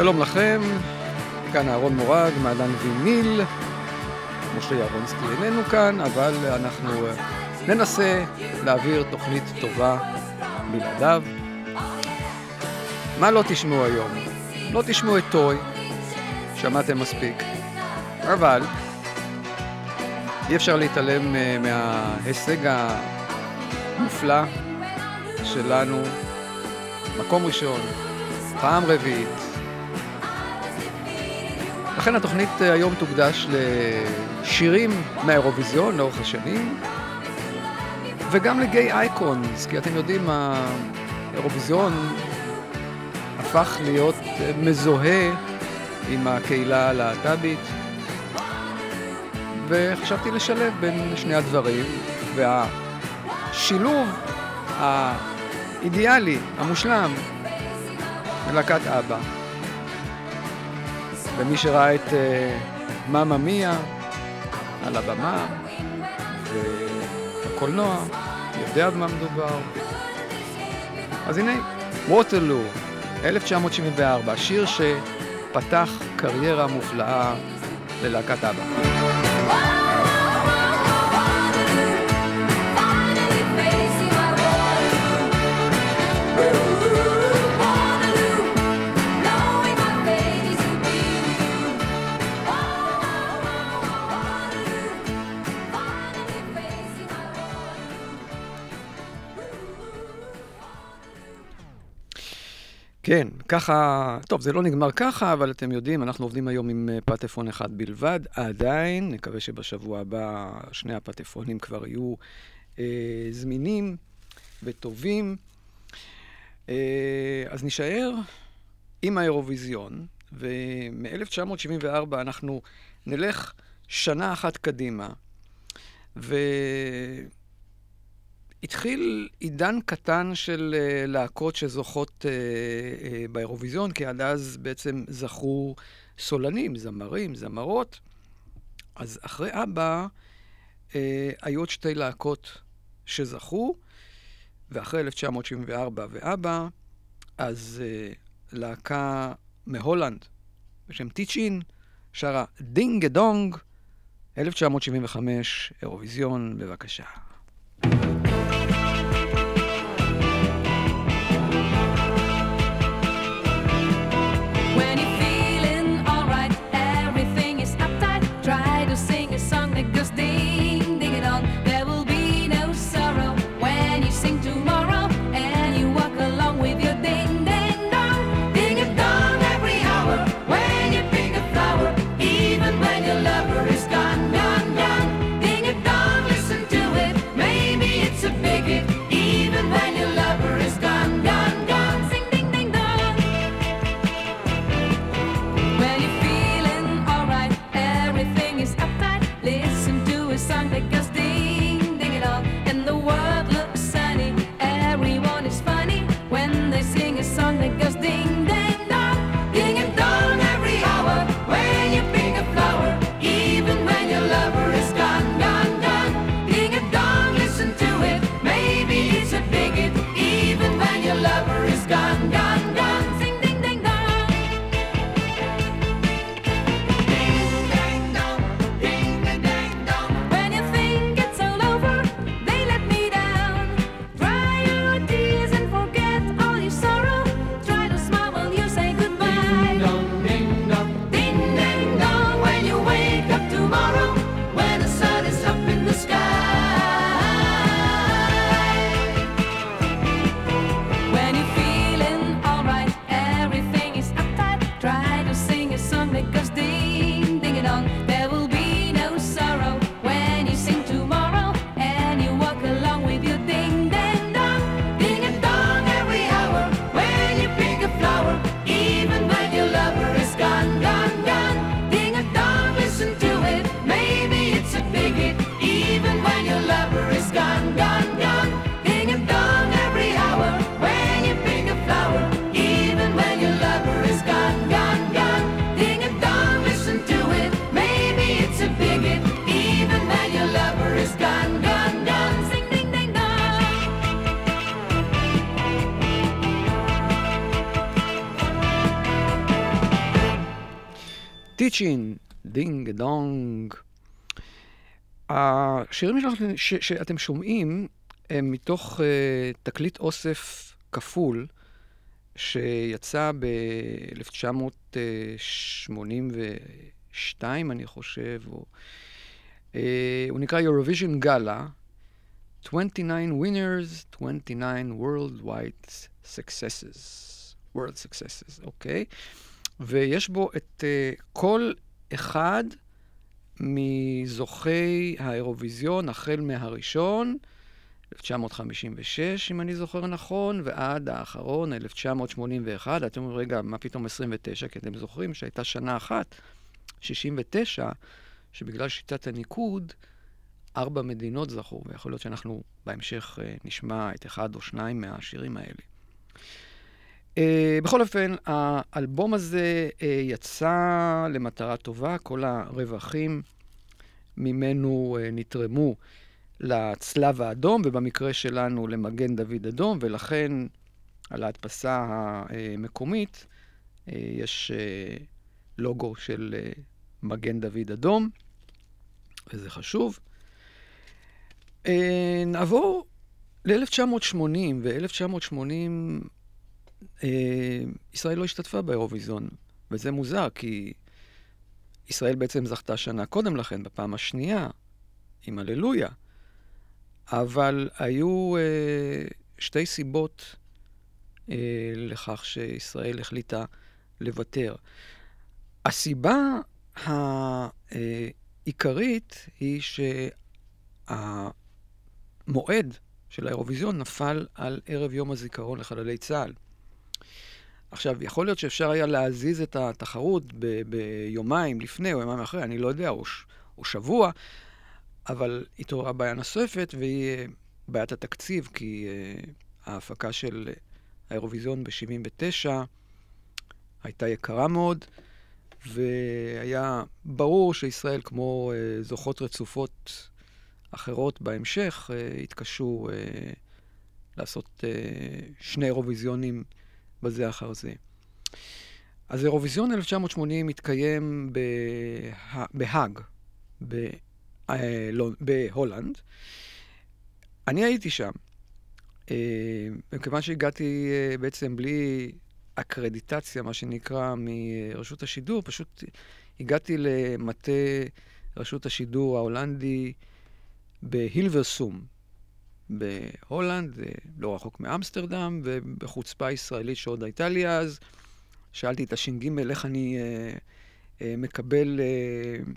שלום לכם, כאן אהרון מורג, מעדן ויניל. משה ירונסקי איננו כאן, אבל אנחנו אה, ננסה להעביר תוכנית טובה בלעדיו. מה לא תשמעו היום? לא תשמעו את טוי, שמעתם מספיק, אבל אי אפשר להתעלם אה, מההישג המופלא שלנו, מקום ראשון, פעם רביעית, לכן התוכנית אה, היום תוקדש לשירים מהאירוויזיון לאורך השנים, וגם לגיי אייקונס, כי אתם יודעים, האירוויזיון הפך להיות אה, מזוהה עם הקהילה הלהט"בית, וחשבתי לשלב בין שני הדברים, והשילוב האידיאלי, המושלם, מלהקת אבא. ומי שראה את uh, מאמא מיה על הבמה והקולנוע, יודע במה מדובר. אז הנה, ווטרלו, 1974, שיר שפתח קריירה מופלאה ללהקת אבא. כן, ככה, טוב, זה לא נגמר ככה, אבל אתם יודעים, אנחנו עובדים היום עם אה, פטפון אחד בלבד, עדיין, נקווה שבשבוע הבא שני הפטפונים כבר יהיו אה, זמינים וטובים. אה, אז נישאר עם האירוויזיון, ומ-1974 אנחנו נלך שנה אחת קדימה, ו... התחיל עידן קטן של uh, להקות שזוכות uh, uh, באירוויזיון, כי עד אז בעצם זכו סולנים, זמרים, זמרות. אז אחרי אבא היו עוד שתי להקות שזכו, ואחרי 1974 ואבא, אז להקה מהולנד בשם טיצ'ין שרה דינגה דונג, 1975, אירוויזיון, בבקשה. it de guess. Teach-In, Ding-a-dong. השירים ש, שאתם שומעים הם מתוך uh, תקליט אוסף כפול שיצא ב-1982, אני חושב, או... Uh, הוא נקרא Eurovision Gala, 29 winners, 29 worldwide successes. world successes, אוקיי? Okay? ויש בו את uh, כל אחד מזוכי האירוויזיון, החל מהראשון, 1956, אם אני זוכר נכון, ועד האחרון, 1981. אתם אומרים, רגע, מה פתאום 29? כי אתם זוכרים שהייתה שנה אחת, 69, שבגלל שיטת הניקוד, ארבע מדינות זכו, ויכול להיות שאנחנו בהמשך uh, נשמע את אחד או שניים מהשירים האלה. Uh, בכל אופן, האלבום הזה uh, יצא למטרה טובה, כל הרווחים ממנו uh, נתרמו לצלב האדום, ובמקרה שלנו למגן דוד אדום, ולכן על ההדפסה המקומית uh, יש uh, לוגו של uh, מגן דוד אדום, וזה חשוב. Uh, נעבור ל-1980, ו-1980 אה, ישראל לא השתתפה באירוויזיון, וזה מוזר, כי ישראל בעצם זכתה שנה קודם לכן, בפעם השנייה, עם הללויה. אבל היו אה, שתי סיבות אה, לכך שישראל החליטה לוותר. הסיבה העיקרית היא שהמועד של האירוויזיון נפל על ערב יום הזיכרון לחללי צה"ל. עכשיו, יכול להיות שאפשר היה להזיז את התחרות ביומיים לפני או יומיים אחרי, אני לא יודע, או, או שבוע, אבל התעוררה בעיה נוספת, והיא אה, בעיית התקציב, כי uh, ההפקה של האירוויזיון ב-79 הייתה יקרה מאוד, והיה ברור שישראל, כמו uh, זוכות רצופות אחרות בהמשך, התקשו לעשות uh, שני אירוויזיונים בזה אחר זה. אז אירוויזיון 1980 מתקיים בה... בהאג, ב... אה, לא, בהולנד. אני הייתי שם, אה, מכיוון שהגעתי אה, בעצם בלי אקרדיטציה, מה שנקרא, מרשות השידור, פשוט הגעתי למטה רשות השידור ההולנדי בהילברסום, בהולנד, לא רחוק מאמסטרדם, ובחוצפה ישראלית שעוד הייתה לי אז, שאלתי את הש"ג איך אני אה, אה, מקבל אה,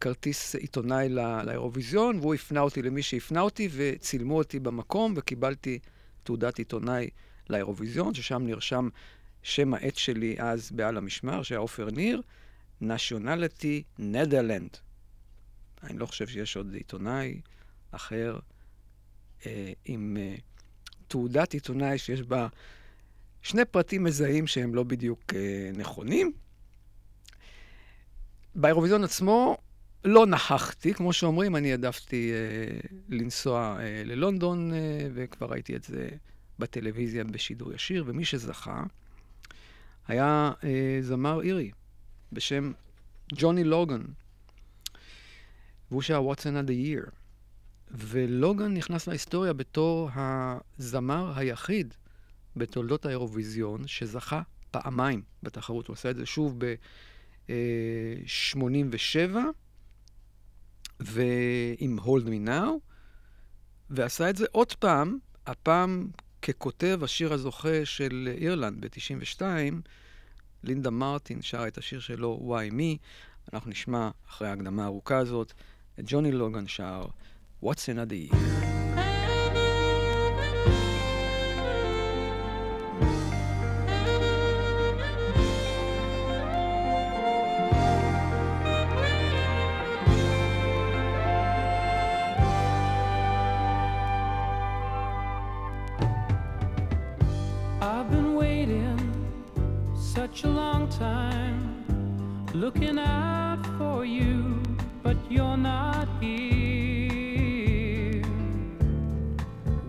כרטיס עיתונאי לא, לאירוויזיון, והוא הפנה אותי למי שהפנה אותי, וצילמו אותי במקום, וקיבלתי תעודת עיתונאי לאירוויזיון, ששם נרשם שם העט שלי אז בעל המשמר, שהיה עופר ניר, nationality Netherland. אני לא חושב שיש עוד עיתונאי אחר עם אה, תעודת עיתונאי שיש בה שני פרטים מזהים שהם לא בדיוק אה, נכונים. באירוויזיון עצמו לא נכחתי, כמו שאומרים, אני העדפתי אה, לנסוע אה, ללונדון, אה, וכבר ראיתי את זה בטלוויזיה בשידור ישיר, ומי שזכה היה אה, זמר אירי בשם ג'וני לוגן, והוא שר What's Another Year. ולוגן נכנס להיסטוריה בתור הזמר היחיד בתולדות האירוויזיון שזכה פעמיים בתחרות. הוא עשה את זה שוב ב-87, ועם Hold Me ועשה את זה עוד פעם, הפעם ככותב השיר הזוכה של אירלנד ב-92, לינדה מרטין שרה את השיר שלו, Why Me. אנחנו נשמע אחרי ההקדמה הארוכה הזאת את ג'וני לוגן שר What's in a D? I've been waiting such a long time, looking out for you, but you're not here.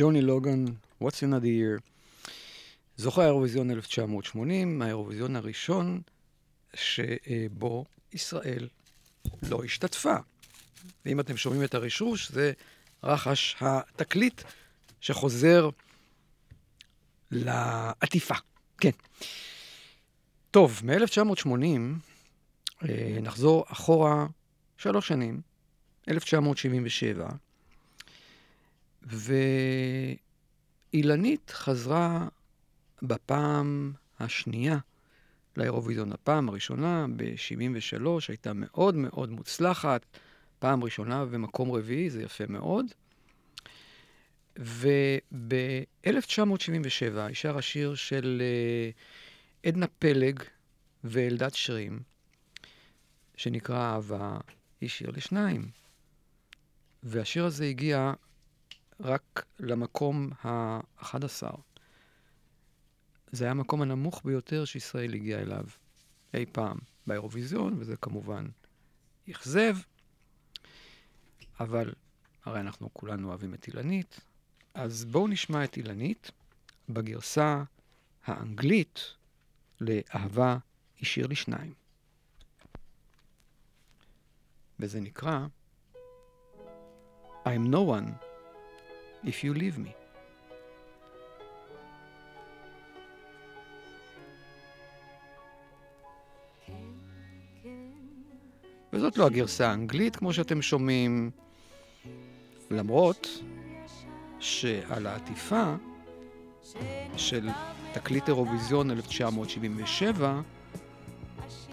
ג'וני לוגן, What's Another Year. זוכה האירוויזיון 1980, האירוויזיון הראשון שבו ישראל לא השתתפה. ואם אתם שומעים את הרשרוש, זה רחש התקליט שחוזר לעטיפה. כן. טוב, מ-1980 אה, נחזור אחורה שלוש שנים, 1977, ואילנית חזרה בפעם השנייה לאירוויזיון. הפעם הראשונה, ב-73, הייתה מאוד מאוד מוצלחת. פעם ראשונה ומקום רביעי, זה יפה מאוד. וב-1977 היא שר השיר של אה, עדנה פלג ואלדד שרים, שנקרא אהבה, היא שיר לשניים. והשיר הזה הגיע רק למקום ה-11. זה היה המקום הנמוך ביותר שישראל הגיעה אליו אי פעם באירוויזיון, וזה כמובן אכזב, אבל הרי אנחנו כולנו אוהבים את אילנית, אז בואו נשמע את אילנית בגרסה האנגלית לאהבה היא שיר לשניים. וזה נקרא I'm no one if you leave me. וזאת לא הגרסה האנגלית, כמו שאתם שומעים, למרות שעל העטיפה של תקליט אירוויזיון 1977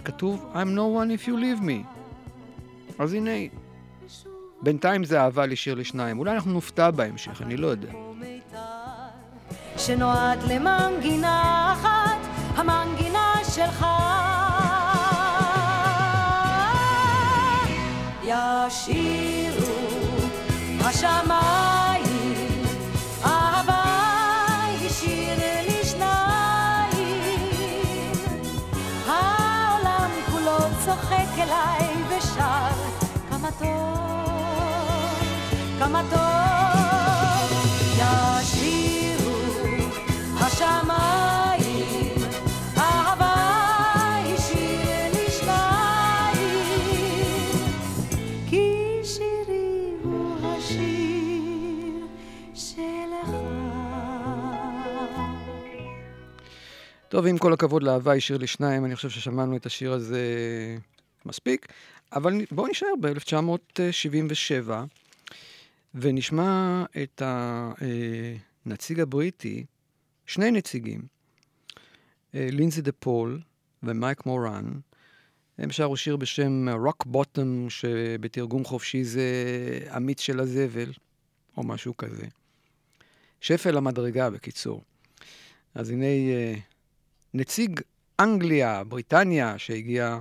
כתוב I'm no one if you leave me. אז הנה, בינתיים זה אהבה לשיר לשניים. אולי אנחנו נופתע בהמשך, אני לא יודע. שנועד למנגינה אחת, המנגינה שלך. ישירו השמיים, אהבה היא שיר לשניים. העולם כולו צוחק אליי ושר, כמה טוב, טוב, עם כל הכבוד לאהבה היא שיר לשניים, אני חושב ששמענו את השיר הזה מספיק. אבל בואו נשאר ב-1977, ונשמע את הנציג הבריטי, שני נציגים, אה, לינזי דה פול ומייק מורן, הם שרו שיר בשם Rock Bottom, שבתרגום חופשי זה המיץ של הזבל, או משהו כזה. שפל המדרגה, בקיצור. אז הנה אה, נציג אנגליה, בריטניה, שהגיע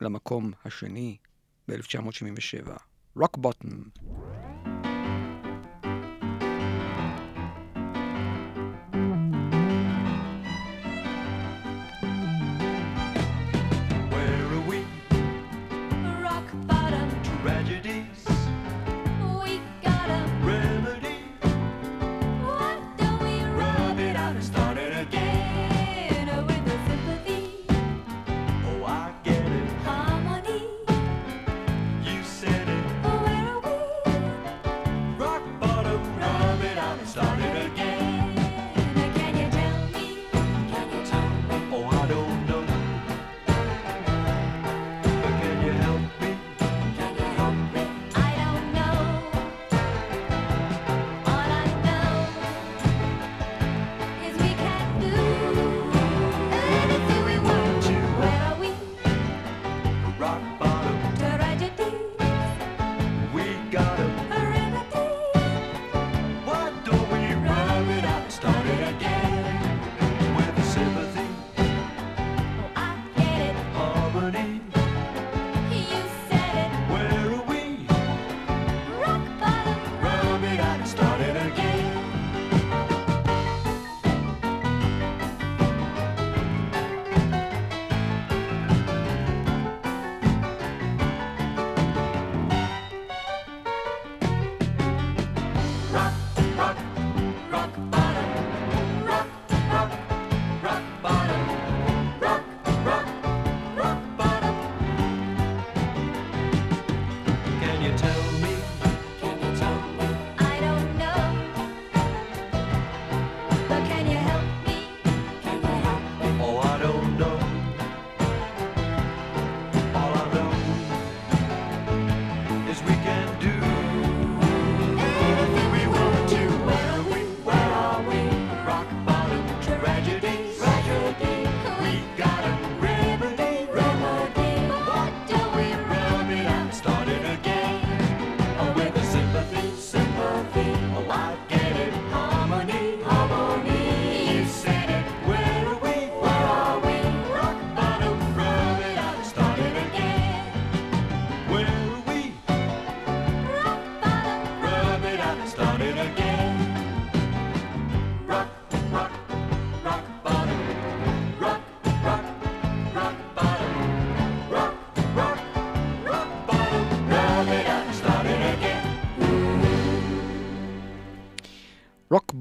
למקום השני ב-1977. Rock Bottom.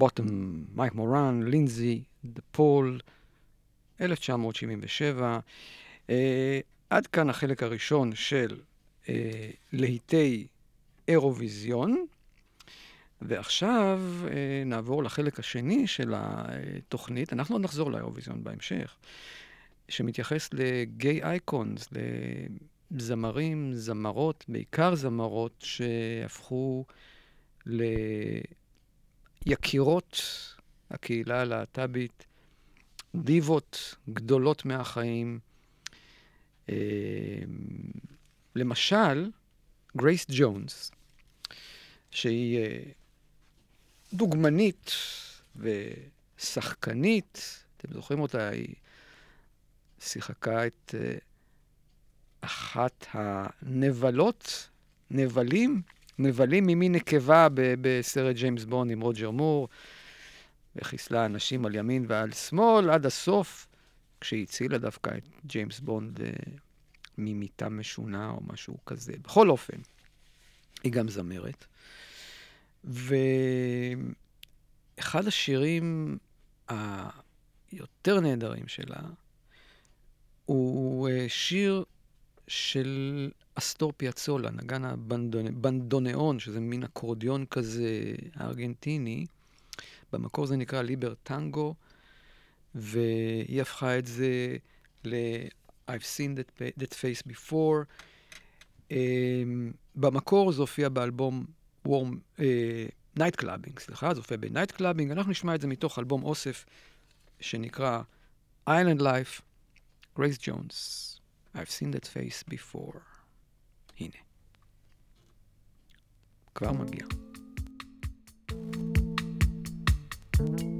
Bottom, mm. מייק מורן, לינזי, דה פול, 1977. Uh, אה, עד כאן החלק הראשון של uh, להיטי אירוויזיון, ועכשיו uh, נעבור לחלק השני של התוכנית. אנחנו עוד נחזור לאירוויזיון בהמשך, שמתייחס ל gay icons, לזמרים, זמרות, בעיקר זמרות שהפכו ל... יקירות הקהילה הלהט"בית, דיבות גדולות מהחיים. אה, למשל, גרייס ג'ונס, שהיא אה, דוגמנית ושחקנית, אתם זוכרים אותה, היא שיחקה את אה, אחת הנבלות, נבלים, מבלים ממי נקבה בסרט ג'יימס בון עם רוג'ר מור, וחיסלה אנשים על ימין ועל שמאל, עד הסוף, כשהיא הצילה דווקא את ג'יימס בונד אה, ממיטה משונה או משהו כזה. בכל אופן, היא גם זמרת. ואחד השירים היותר נהדרים שלה הוא אה, שיר של אסטור פיאצולה, נגן הבנדונאון, שזה מין אקורדיון כזה ארגנטיני. במקור זה נקרא Libertango, והיא הפכה את זה ל- I've seen that, that face before. Um, במקור זה הופיע באלבום Warm, נייט uh, קלאבינג, סליחה, זה הופיע ב Nightclubbing. אנחנו נשמע את זה מתוך אלבום אוסף שנקרא Island Life, גרייס ג'ונס. I've seen that face before. הנה. כבר מגיע. Strange,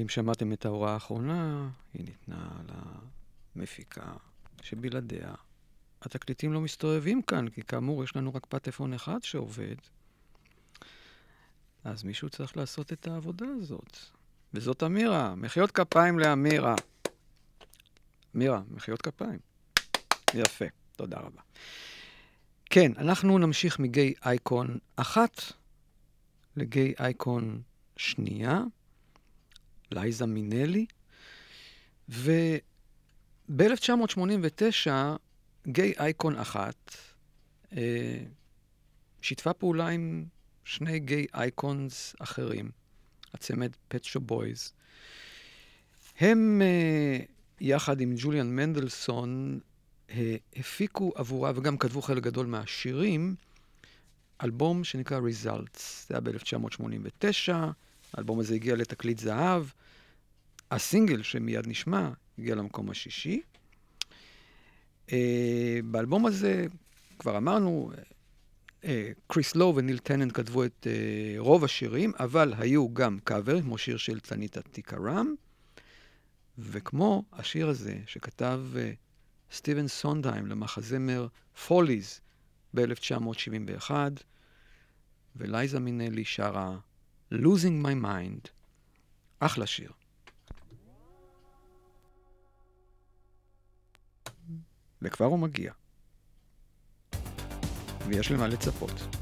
ואם שמעתם את ההוראה האחרונה, היא ניתנה למפיקה, שבלעדיה התקליטים לא מסתובבים כאן, כי כאמור יש לנו רק פטפון אחד שעובד, אז מישהו צריך לעשות את העבודה הזאת. וזאת אמירה. מחיאות כפיים לאמירה. אמירה, מחיאות כפיים. יפה, תודה רבה. כן, אנחנו נמשיך מגיי אייקון אחת לגיי אייקון שנייה, לייזה מינלי, וב-1989 גיי אייקון אחת אה, שיתפה פעולה עם שני גיי אייקונס אחרים, הצמד פטשו בויז. הם, אה, יחד עם ג'וליאן מנדלסון, אה, הפיקו עבורה וגם כתבו חלק גדול מהשירים, אלבום שנקרא Results. זה היה ב-1989, האלבום הזה הגיע לתקליט זהב. הסינגל שמיד נשמע הגיע למקום השישי. אה, באלבום הזה, כבר אמרנו, אה, קריס לואו וניל טננט כתבו את אה, רוב השירים, אבל היו גם קאבר, כמו שיר של תניטה טיקרם, וכמו השיר הזה שכתב סטיבן סונדהיים למחזמר פוליז ב-1971, ולייזה מינלי שרה Losing My Mind, אחלה שיר. וכבר הוא מגיע. ויש למה לצפות.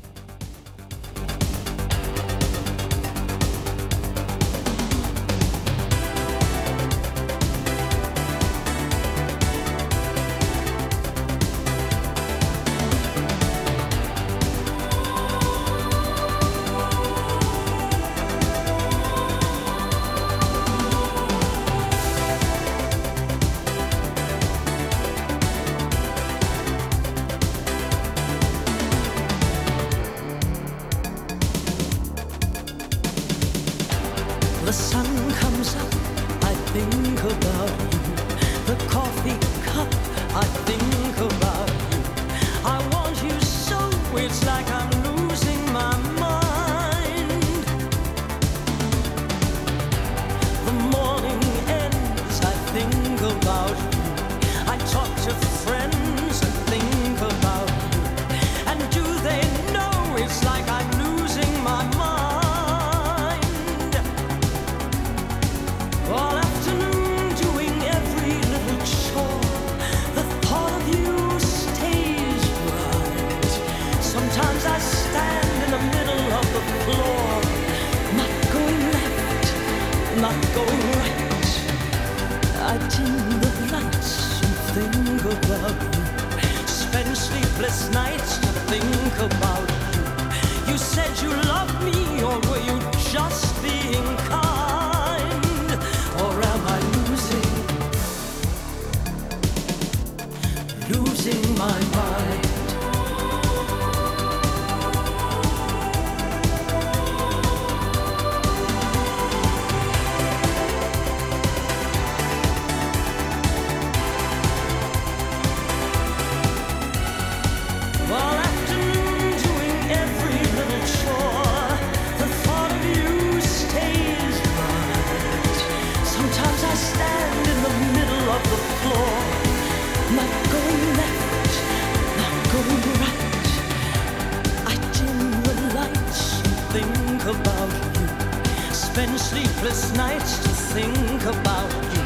I think. Spend sleepless nights to think about you. You said you loved me, or were you just being kind? About you.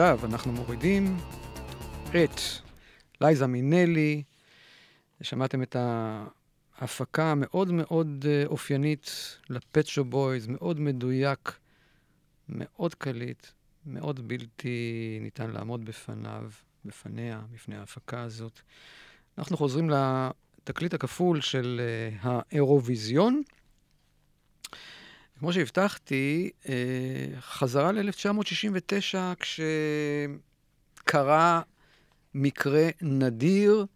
עכשיו אנחנו מורידים את לייזה מינלי, שמעתם את ההפקה המאוד מאוד אה, אופיינית לפטשו בויז, מאוד מדויק, מאוד קליט, מאוד בלתי ניתן לעמוד בפניו, בפניה, בפני ההפקה הזאת. אנחנו חוזרים לתקליט הכפול של uh, האירוויזיון. כמו שהבטחתי, uh, חזרה ל-1969 כשקרה מקרה נדיר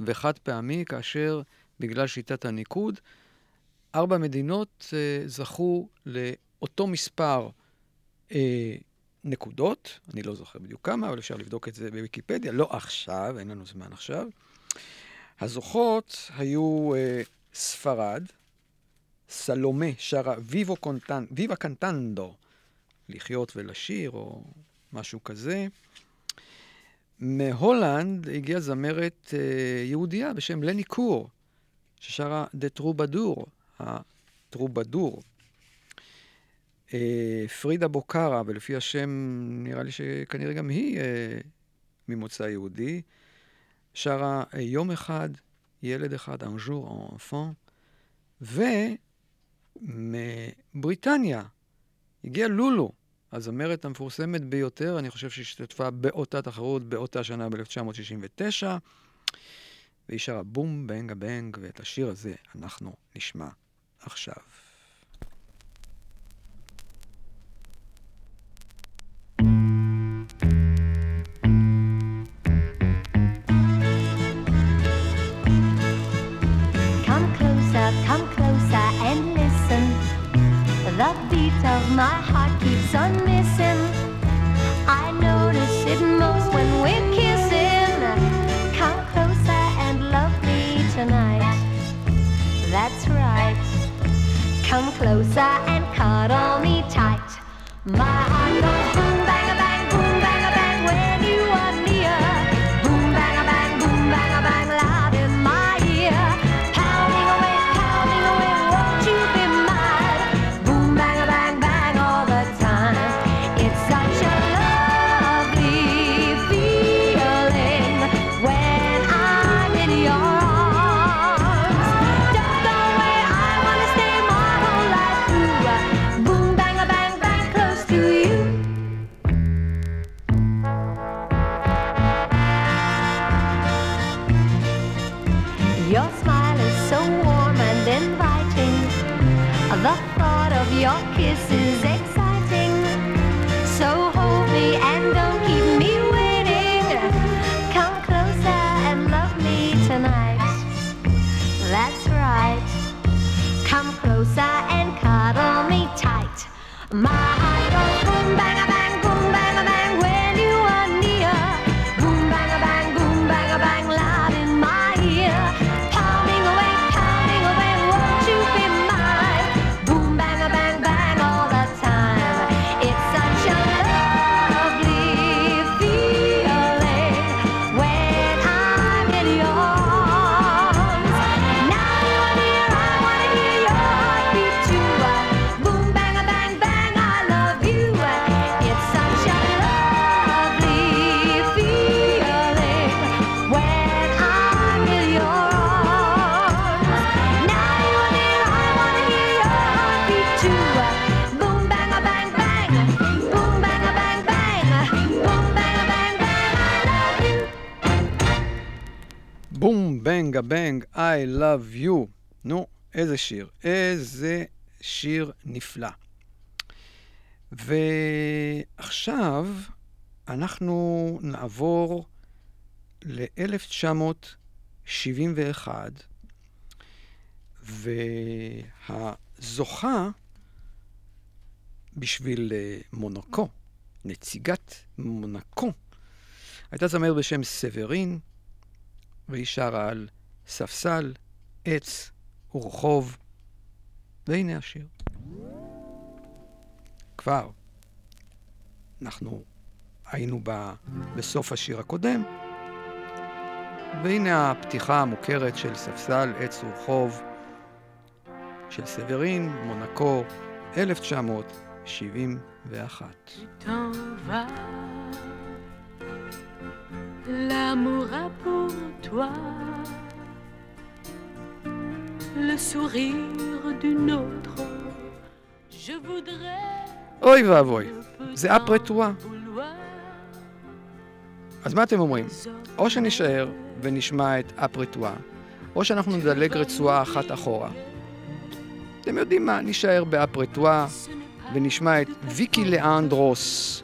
וחד פעמי, כאשר בגלל שיטת הניקוד, ארבע מדינות uh, זכו לאותו מספר uh, נקודות, אני לא זוכר בדיוק כמה, אבל אפשר לבדוק את זה בוויקיפדיה, לא עכשיו, אין לנו זמן עכשיו. הזוכות היו ספרד, סלומה שרה ויבו קונטנ... ויבה קנטנדו, לחיות ולשיר, או משהו כזה. מהולנד הגיעה זמרת uh, יהודייה בשם לני קור, ששרה דה טרובדור, הטרובדור. אה, פרידה בוקרה, ולפי השם נראה לי שכנראה גם היא אה, ממוצא יהודי, שרה אה, יום אחד, ילד אחד, un jour ומבריטניה הגיעה לולו, הזמרת המפורסמת ביותר, אני חושב שהשתתפה באותה תחרות באותה שנה ב-1969, והיא שרה בום, בנגה בנג, ואת השיר הזה אנחנו נשמע עכשיו. My heart keeps on missing. I notice it most when we're kissing. Come closer and love me tonight. That's right. Come closer בום, בנג, I love you. נו, איזה שיר. איזה שיר נפלא. ועכשיו אנחנו נעבור ל-1971, והזוכה בשביל אה, מונקו, נציגת מונקו, הייתה זמרת בשם סברין, והיא שרה על ספסל, עץ ורחוב, והנה השיר. כבר, אנחנו היינו ב, בסוף השיר הקודם, והנה הפתיחה המוכרת של ספסל, עץ ורחוב, של סברין, מונקו, 1971. T'en vas L'amour a pour toi le sourire d'une autre. Je voudrais אוי ואבוי, זה אפרטואה. אז מה אתם אומרים? או שנישאר ונשמע את אפרטואה, או שאנחנו נדלג רצועה אחת אחורה. אתם יודעים מה? נישאר באפרטואה ונשמע את ויקי לאנדרוס.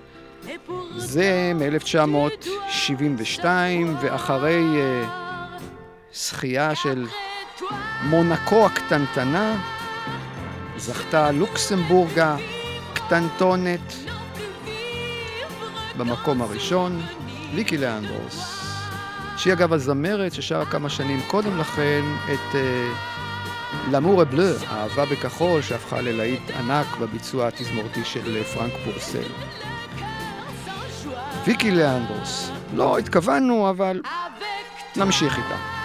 זה מ-1972, ואחרי uh, זכייה של מונקו הקטנטנה, זכתה לוקסמבורגה קטנטונת במקום הראשון, ויקי לאנדרוס. שהיא אגב הזמרת ששרה כמה שנים קודם לכן את למור בלו, אהבה בכחול, שהפכה ללהיט ענק בביצוע התזמורתי של אה, פרנק פורסל. ויקי לאנדרוס. לא התכוונו, אבל נמשיך איתה.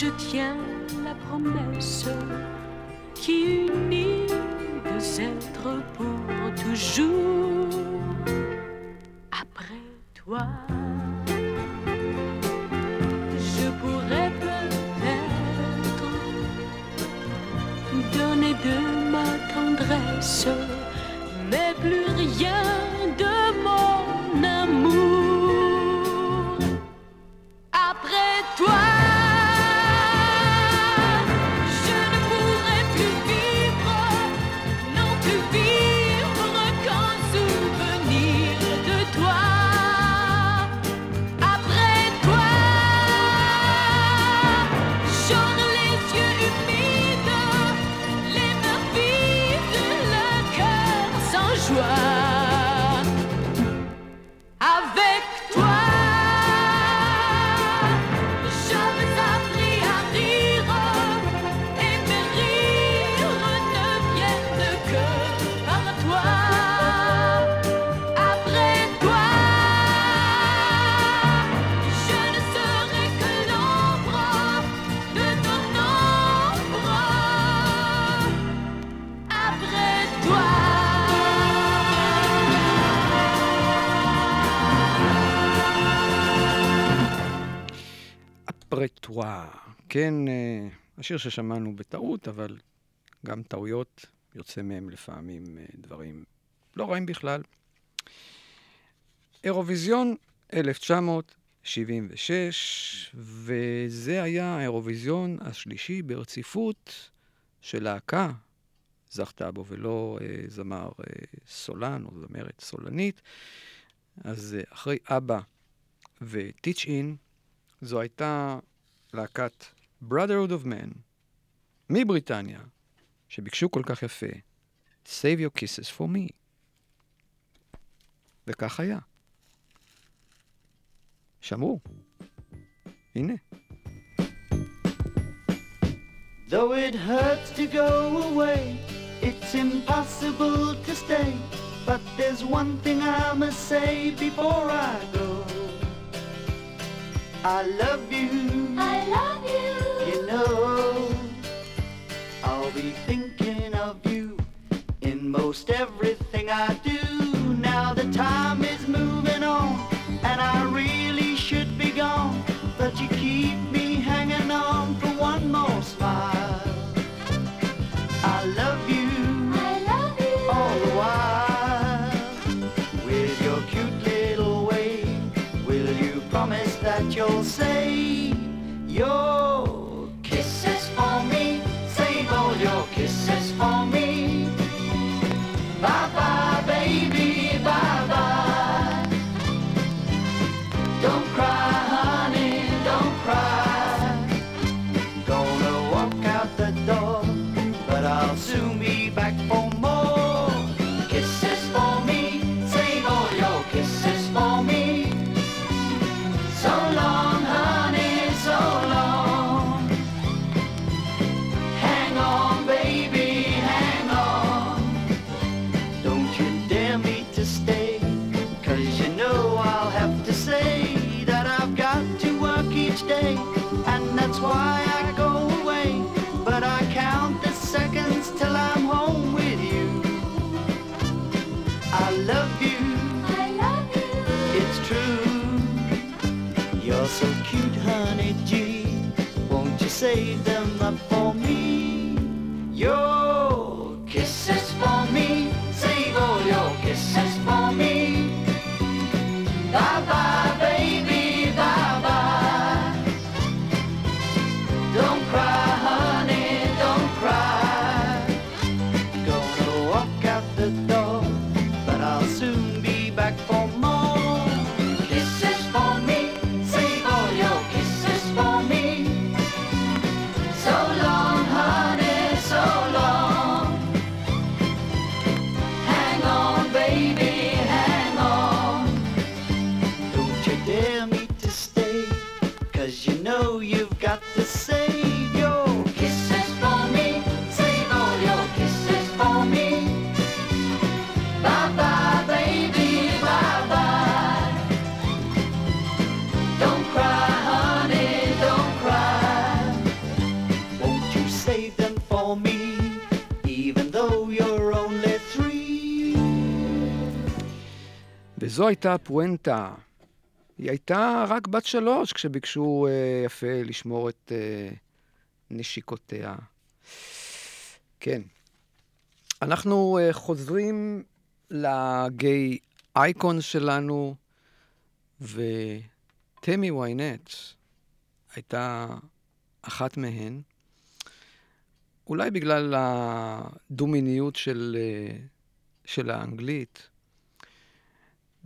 Je tiens la promesse qui unit deux êtres pour toujours, après toi, je pourrais peut-être donner de ma tendresse, mais plus rien de כן, אה, השיר ששמענו בטעות, אבל גם טעויות יוצא מהם לפעמים אה, דברים לא רעים בכלל. אירוויזיון 1976, וזה היה האירוויזיון השלישי ברציפות של להקה זכתה בו, ולא אה, זמר אה, סולן או זמרת סולנית. אז אה, אחרי אבא וטיץ' אין, זו הייתה להקת Brotherhood of Man מבריטניה, שביקשו כל כך יפה, Save your kisses for me. וכך היה. שמעו. הנה. Though it hurts to go away, it's impossible to stay. But there's one thing I must say before I go. I love you. I love you. You Be thinking of you in most everything I do. Now the time is moving on, and I really וזו הייתה פואנטה. היא הייתה רק בת שלוש כשביקשו אה, יפה לשמור את אה, נשיקותיה. כן. אנחנו אה, חוזרים לגיי אייקון שלנו, ותמי ויינט הייתה אחת מהן. אולי בגלל הדומיניות של, אה, של האנגלית.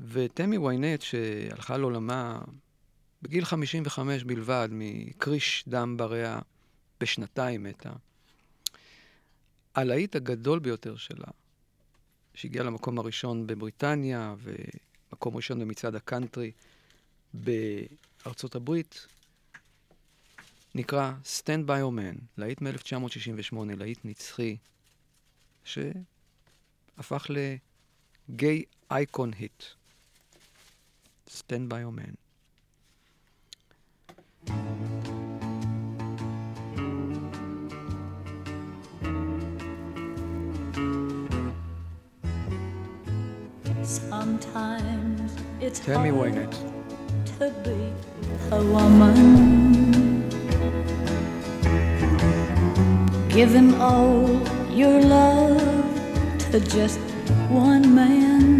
ותמי ויינט, שהלכה לעולמה בגיל 55 בלבד, מקריש דם בריאה, בשנתיים מתה, הלהיט הגדול ביותר שלה, שהגיע למקום הראשון בבריטניה, ומקום ראשון במצעד הקאנטרי בארצות הברית, נקרא Stand by Your Man, להיט מ-1968, להיט נצחי, שהפך לגיי אייקון היט. Stand by your man. Sometimes it's Tammy hard Wynette. to be a woman. Giving all your love to just one man.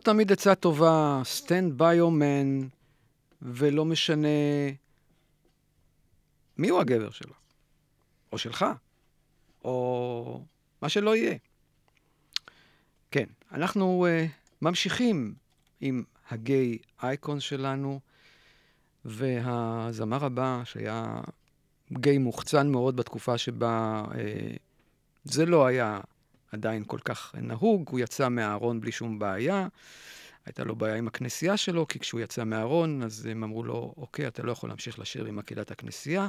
וזאת תמיד עצה טובה, stand by your man, ולא משנה מיהו הגבר שלך, או שלך, או מה שלא יהיה. כן, אנחנו uh, ממשיכים עם הגיי אייקון שלנו, והזמר הבא, שהיה גיי מוחצן מאוד בתקופה שבה uh, זה לא היה עדיין כל כך נהוג, הוא יצא מהארון בלי שום בעיה. הייתה לו בעיה עם הכנסייה שלו, כי כשהוא יצא מהארון, אז הם אמרו לו, אוקיי, אתה לא יכול להמשיך לשיר במקהלת הכנסייה.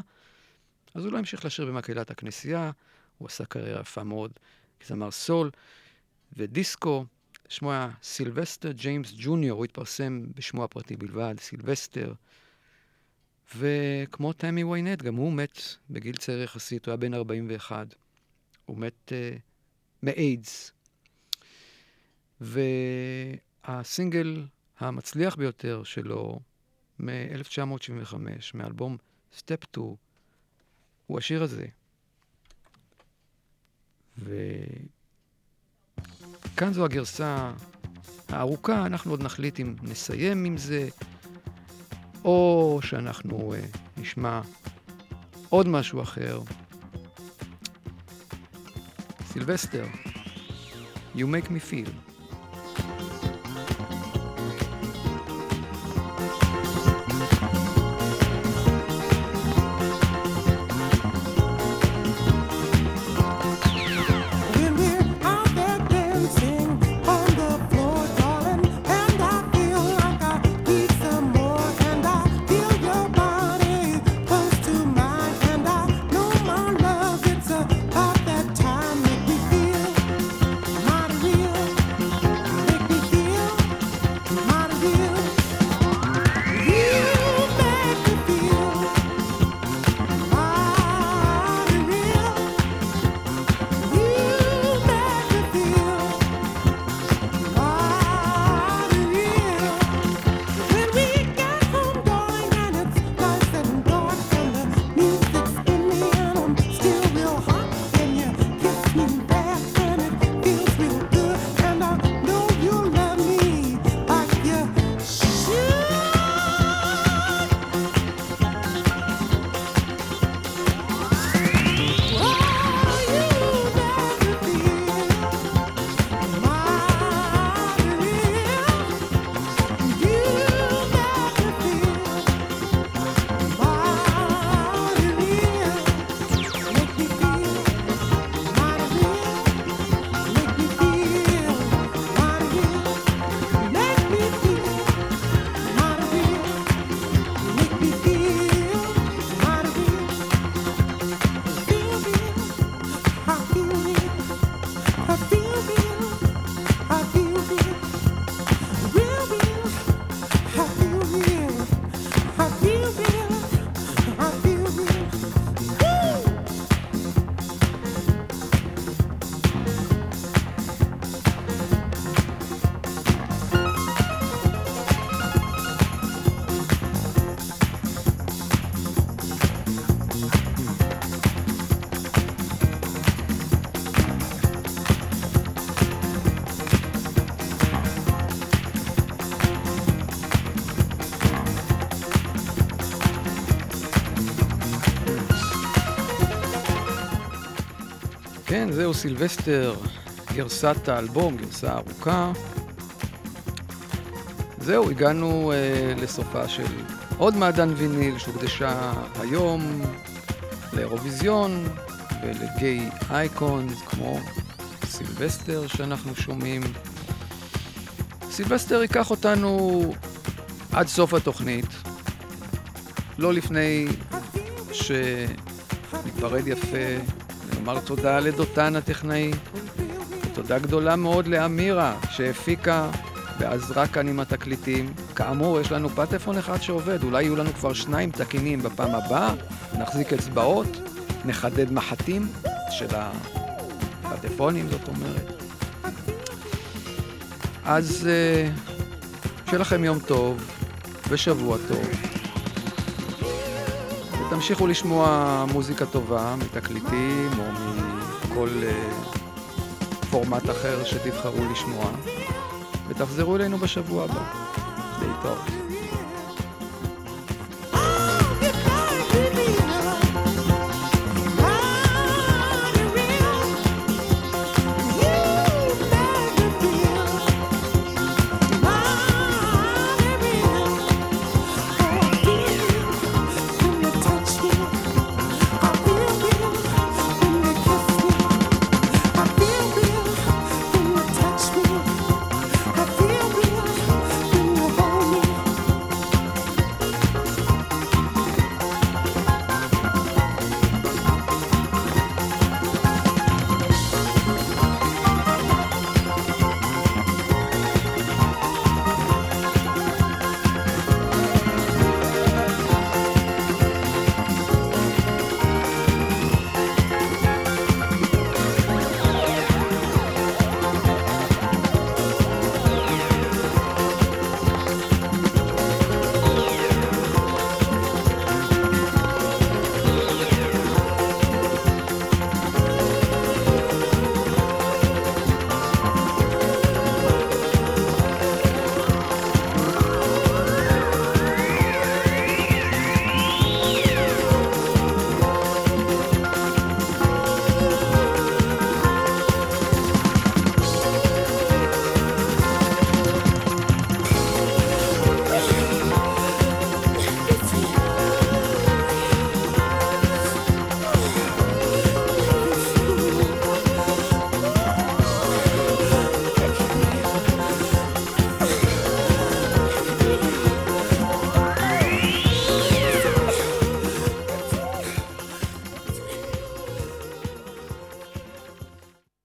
אז הוא לא המשיך לשיר במקהלת הכנסייה, הוא עשה קריירה יפה מאוד כזמר סול ודיסקו. שמו היה סילבסטר ג'יימס ג'וניור, הוא התפרסם בשמו הפרטי בלבד, סילבסטר. וכמו תמי ויינט, גם הוא מת בגיל צעיר יחסית, הוא היה בן 41. הוא מת uh, מאיידס. והסינגל המצליח ביותר שלו מ-1975, מאלבום סטפ 2, הוא השיר הזה. וכאן זו הגרסה הארוכה, אנחנו עוד נחליט אם נסיים עם זה, או שאנחנו uh, נשמע עוד משהו אחר. Sylvester, you make me feel. זהו סילבסטר, גרסת האלבום, גרסה ארוכה. זהו, הגענו אה, לסופה של עוד מעדן ויניל שהוקדשה היום לאירוויזיון ול gay icons כמו סילבסטר שאנחנו שומעים. סילבסטר ייקח אותנו עד סוף התוכנית, לא לפני שניפרד יפה ונאמר תודה לדותן הטכנאי, ותודה גדולה מאוד לאמירה שהפיקה ועזרה כאן עם התקליטים. כאמור, יש לנו פטפון אחד שעובד, אולי יהיו לנו כבר שניים תקינים בפעם הבאה, נחזיק אצבעות, נחדד מחטים של הפטפונים, זאת אומרת. אז אה, שיהיה לכם יום טוב ושבוע טוב. ותמשיכו לשמוע מוזיקה טובה מתקליטים או מכל אה, פורמט אחר שתבחרו לשמוע. ותחזרו אלינו בשבוע הבא. להתראות.